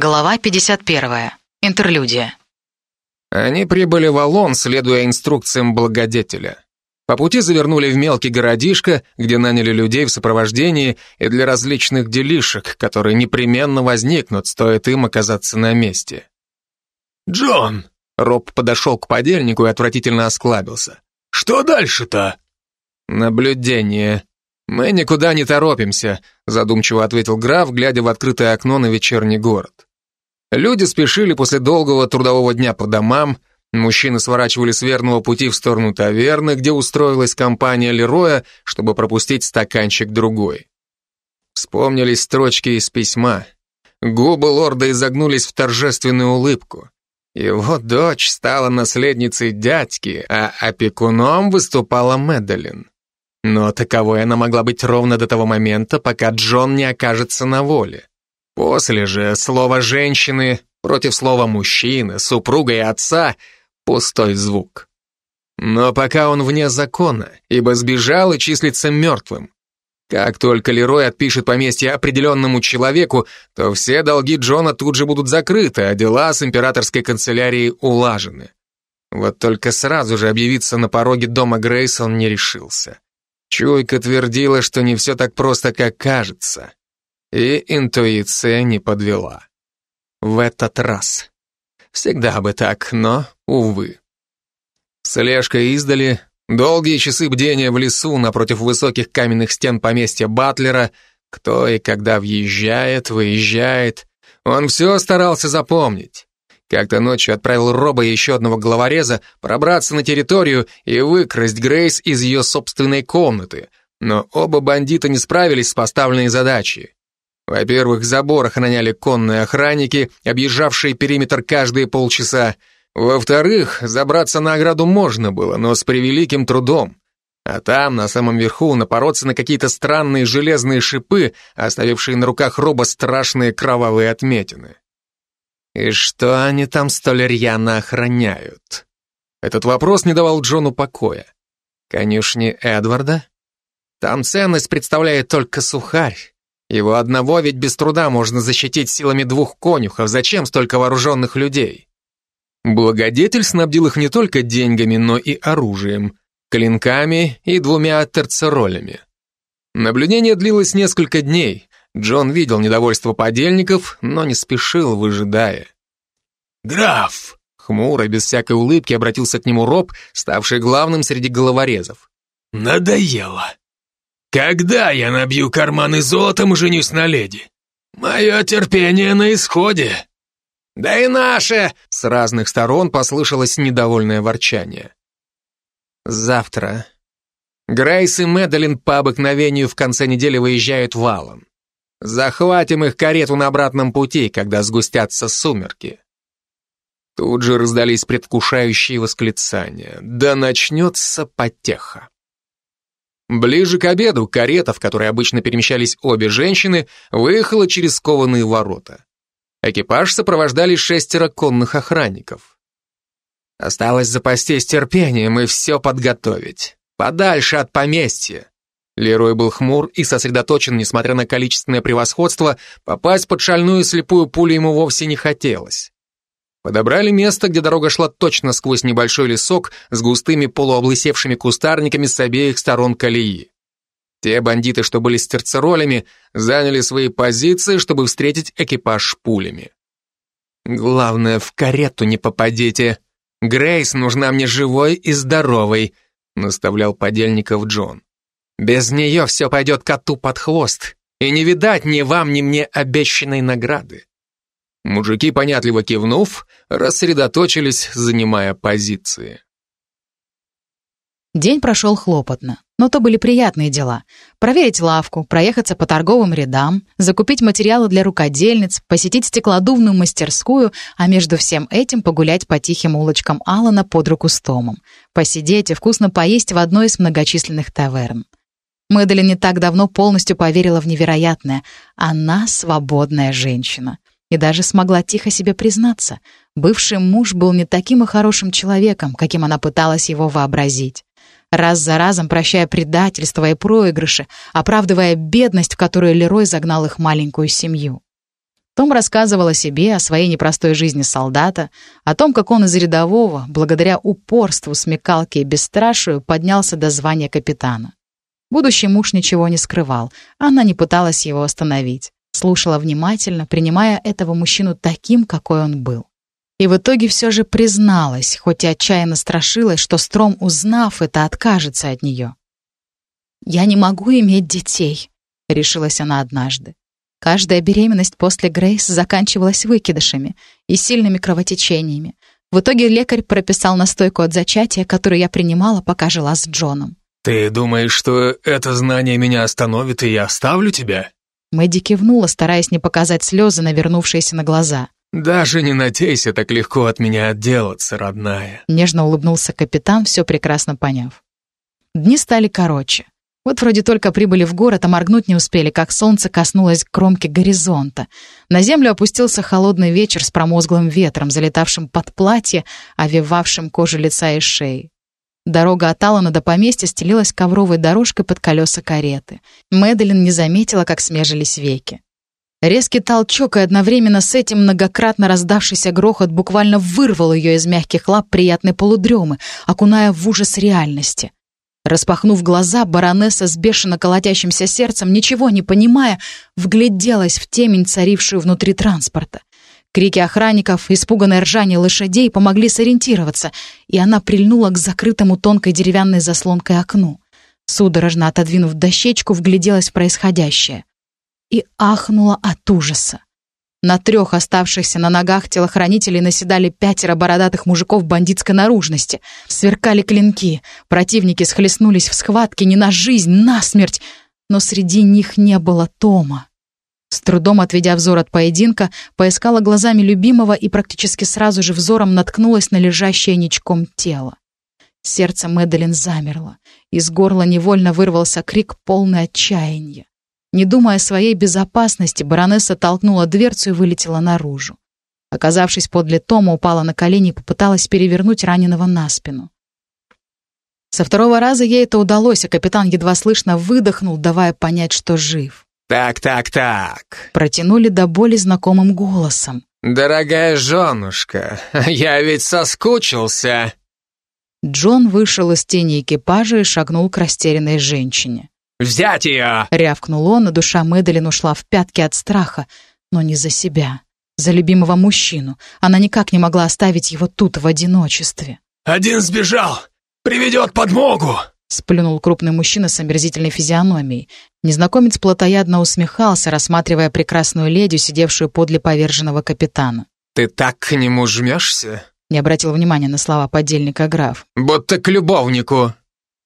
Глава 51. Интерлюдия. Они прибыли в Алон, следуя инструкциям благодетеля. По пути завернули в мелкий городишко, где наняли людей в сопровождении и для различных делишек, которые непременно возникнут, стоит им оказаться на месте. «Джон!» — Роб подошел к подельнику и отвратительно осклабился. «Что дальше-то?» «Наблюдение. Мы никуда не торопимся», — задумчиво ответил граф, глядя в открытое окно на вечерний город. Люди спешили после долгого трудового дня по домам, мужчины сворачивали с верного пути в сторону таверны, где устроилась компания Лероя, чтобы пропустить стаканчик другой. Вспомнились строчки из письма. Губы лорда изогнулись в торжественную улыбку. Его дочь стала наследницей дядьки, а опекуном выступала Мэдалин. Но таковой она могла быть ровно до того момента, пока Джон не окажется на воле. После же слово «женщины» против слова «мужчины», «супруга» и «отца» — пустой звук. Но пока он вне закона, ибо сбежал и числится мертвым. Как только Лерой отпишет поместье определенному человеку, то все долги Джона тут же будут закрыты, а дела с императорской канцелярией улажены. Вот только сразу же объявиться на пороге дома Грейс он не решился. Чуйка твердила, что не все так просто, как кажется. И интуиция не подвела. В этот раз. Всегда бы так, но, увы. Слежка издали, долгие часы бдения в лесу напротив высоких каменных стен поместья Батлера, кто и когда въезжает, выезжает. Он все старался запомнить. Как-то ночью отправил Роба и еще одного главореза пробраться на территорию и выкрасть Грейс из ее собственной комнаты, но оба бандита не справились с поставленной задачей. Во-первых, забор охраняли конные охранники, объезжавшие периметр каждые полчаса. Во-вторых, забраться на ограду можно было, но с превеликим трудом. А там, на самом верху, напороться на какие-то странные железные шипы, оставившие на руках роба страшные кровавые отметины. И что они там столь рьяно охраняют? Этот вопрос не давал Джону покоя. Конюшни Эдварда? Там ценность представляет только сухарь. Его одного ведь без труда можно защитить силами двух конюхов. Зачем столько вооруженных людей? Благодетель снабдил их не только деньгами, но и оружием, клинками и двумя терцеролями. Наблюдение длилось несколько дней. Джон видел недовольство подельников, но не спешил, выжидая. «Граф!» Хмуро, без всякой улыбки, обратился к нему Роб, ставший главным среди головорезов. «Надоело. Когда я набью карманы золотом и женюсь на леди? Мое терпение на исходе. Да и наше! С разных сторон послышалось недовольное ворчание. Завтра. Грейс и Мэдалин по обыкновению в конце недели выезжают валом. Захватим их карету на обратном пути, когда сгустятся сумерки. Тут же раздались предвкушающие восклицания. Да начнется потеха. Ближе к обеду карета, в которой обычно перемещались обе женщины, выехала через кованые ворота. Экипаж сопровождали шестеро конных охранников. Осталось запастись терпением и все подготовить. Подальше от поместья. Лерой был хмур и сосредоточен, несмотря на количественное превосходство, попасть под шальную слепую пулю ему вовсе не хотелось. Подобрали место, где дорога шла точно сквозь небольшой лесок с густыми полуоблысевшими кустарниками с обеих сторон колеи. Те бандиты, что были с терцеролями, заняли свои позиции, чтобы встретить экипаж пулями. «Главное, в карету не попадите. Грейс нужна мне живой и здоровой», наставлял подельников Джон. «Без нее все пойдет коту под хвост, и не видать ни вам, ни мне обещанной награды». Мужики, понятливо кивнув, рассредоточились, занимая позиции. День прошел хлопотно, но то были приятные дела. Проверить лавку, проехаться по торговым рядам, закупить материалы для рукодельниц, посетить стеклодувную мастерскую, а между всем этим погулять по тихим улочкам Алана под руку с Томом, посидеть и вкусно поесть в одной из многочисленных таверн. Мэдалин не так давно полностью поверила в невероятное. Она свободная женщина и даже смогла тихо себе признаться. Бывший муж был не таким и хорошим человеком, каким она пыталась его вообразить. Раз за разом прощая предательство и проигрыши, оправдывая бедность, в которую Лерой загнал их маленькую семью. Том рассказывал о себе, о своей непростой жизни солдата, о том, как он из рядового, благодаря упорству, смекалке и бесстрашию, поднялся до звания капитана. Будущий муж ничего не скрывал, она не пыталась его остановить, слушала внимательно, принимая этого мужчину таким, какой он был. И в итоге все же призналась, хоть и отчаянно страшилась, что Стром, узнав это, откажется от нее. «Я не могу иметь детей», — решилась она однажды. Каждая беременность после Грейс заканчивалась выкидышами и сильными кровотечениями. В итоге лекарь прописал настойку от зачатия, которую я принимала, пока жила с Джоном. «Ты думаешь, что это знание меня остановит, и я оставлю тебя?» Мэдди кивнула, стараясь не показать слезы, навернувшиеся на глаза. «Даже не надейся так легко от меня отделаться, родная». Нежно улыбнулся капитан, все прекрасно поняв. Дни стали короче. Вот вроде только прибыли в город, а моргнуть не успели, как солнце коснулось кромки горизонта. На землю опустился холодный вечер с промозглым ветром, залетавшим под платье, овивавшим кожу лица и шеи. Дорога от Алана до поместья стелилась ковровой дорожкой под колеса кареты. Мэдалин не заметила, как смежились веки. Резкий толчок и одновременно с этим многократно раздавшийся грохот буквально вырвал ее из мягких лап приятной полудремы, окуная в ужас реальности. Распахнув глаза, баронесса с бешено колотящимся сердцем, ничего не понимая, вгляделась в темень, царившую внутри транспорта. Крики охранников, испуганное ржание лошадей помогли сориентироваться, и она прильнула к закрытому тонкой деревянной заслонкой окну. Судорожно отодвинув дощечку, вгляделась в происходящее. И ахнула от ужаса. На трех оставшихся на ногах телохранителей наседали пятеро бородатых мужиков бандитской наружности. Сверкали клинки. Противники схлестнулись в схватке не на жизнь, на смерть. Но среди них не было Тома. С трудом отведя взор от поединка, поискала глазами любимого и практически сразу же взором наткнулась на лежащее ничком тело. Сердце Мэдалин замерло. Из горла невольно вырвался крик полный отчаяния. Не думая о своей безопасности, баронесса толкнула дверцу и вылетела наружу. Оказавшись подле Тома, упала на колени и попыталась перевернуть раненого на спину. Со второго раза ей это удалось, а капитан едва слышно выдохнул, давая понять, что жив. «Так, так, так», — протянули до боли знакомым голосом. «Дорогая женушка, я ведь соскучился». Джон вышел из тени экипажа и шагнул к растерянной женщине. «Взять ее!» — рявкнул он, и душа Мэдалин ушла в пятки от страха, но не за себя, за любимого мужчину. Она никак не могла оставить его тут, в одиночестве. «Один сбежал! Приведет подмогу!» Сплюнул крупный мужчина с омерзительной физиономией. Незнакомец плотоядно усмехался, рассматривая прекрасную леди, сидевшую подле поверженного капитана. «Ты так к нему жмешься?» Не обратил внимания на слова подельника граф. «Будто к любовнику».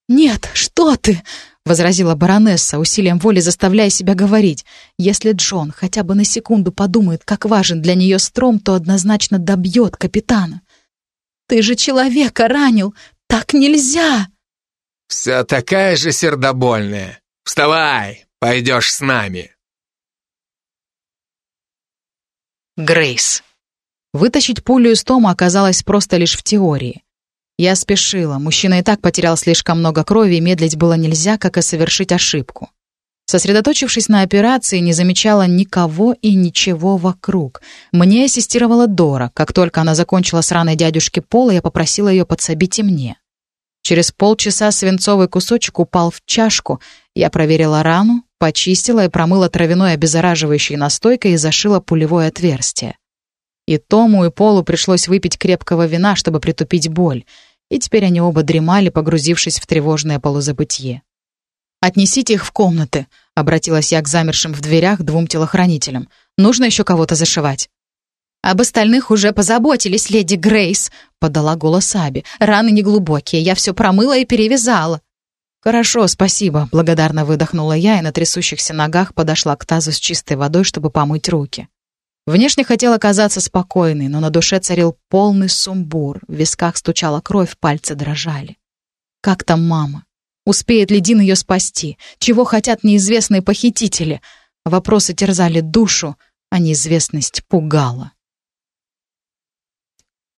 «Нет, что ты!» — возразила баронесса, усилием воли заставляя себя говорить. «Если Джон хотя бы на секунду подумает, как важен для нее стром, то однозначно добьет капитана. Ты же человека ранил! Так нельзя!» «Все такая же сердобольная. Вставай, пойдешь с нами». Грейс. Вытащить пулю из Тома оказалось просто лишь в теории. Я спешила. Мужчина и так потерял слишком много крови, и медлить было нельзя, как и совершить ошибку. Сосредоточившись на операции, не замечала никого и ничего вокруг. Мне ассистировала Дора. Как только она закончила с раной дядюшки Пола, я попросила ее подсобить и мне. Через полчаса свинцовый кусочек упал в чашку. Я проверила рану, почистила и промыла травяной обеззараживающей настойкой и зашила пулевое отверстие. И Тому, и Полу пришлось выпить крепкого вина, чтобы притупить боль и теперь они оба дремали, погрузившись в тревожное полузабытье. «Отнесите их в комнаты», — обратилась я к замершим в дверях двум телохранителям. «Нужно еще кого-то зашивать». «Об остальных уже позаботились, леди Грейс», — подала голос Аби. «Раны неглубокие, я все промыла и перевязала». «Хорошо, спасибо», — благодарно выдохнула я и на трясущихся ногах подошла к тазу с чистой водой, чтобы помыть руки. Внешне хотела казаться спокойной, но на душе царил полный сумбур, в висках стучала кровь, пальцы дрожали. Как там мама? Успеет ли Дин ее спасти? Чего хотят неизвестные похитители? Вопросы терзали душу, а неизвестность пугала.